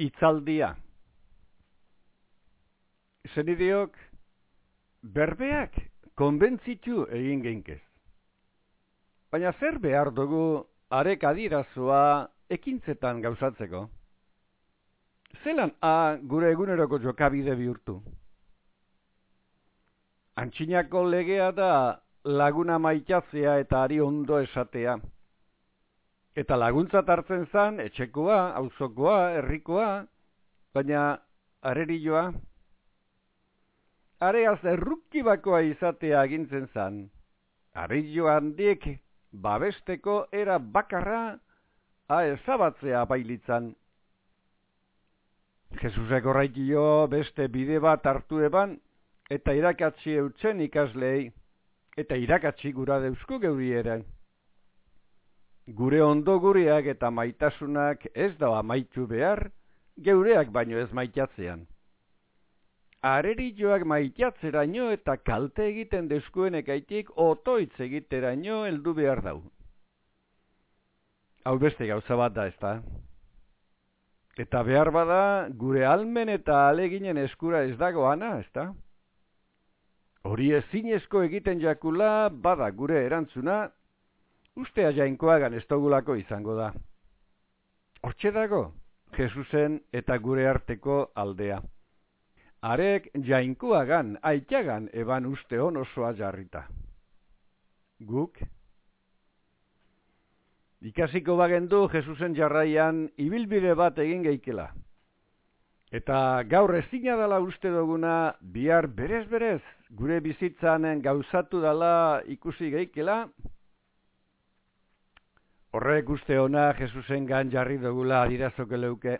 itzaldia. Zenideok, berbeak konbentzitu egin geinkez. Baina zer behar dugu arek adirazua ekintzetan gauzatzeko? Zelan a gure eguneroko jokabide bihurtu? Antxinako legea da laguna maitatzea eta ari ondo esatea. Eta laguntza hartzen zan, etxekoa, auzokoa, herrikoa, baina arerilloa. Areaz errukibakoa izatea agintzen zan. Areillo handiek babesteko era bakarra a ezabatzea bailitzan. Jesusek horraikio beste bide bat hartu eban, eta irakatsi eutzen ikaslei, eta irakatsi gura deusku geuri ere. Gure ondo gureak eta maitasunak ez da amaitu behar, geureak baino ez maitatzean. Areri joak maitatzeraino eta kalte egiten deskuen ekaitik otoitz egiteraino heldu behar dau. Hau beste gauza bat da, ez da? Eta behar bada, gure almen eta aleginen eskura ez dago ana, ez da? Hori ezinezko egiten jakula, bada gure erantzuna, ustea jainkoagan estogulako izango da. Hortxe dago, Jesusen eta gure arteko aldea. Arek jainkoagan, aitagan eban uste hon osoa jarrita. Guk? Ikasiko bagendu Jesusen jarraian ibilbide bat egin geikela. Eta gaur ezina dela uste duguna, bihar berez-berez gure bizitzanen gauzatu dala ikusi geikela, horrek uste ona Jesusen gan jarri dugula adirazoke leuke.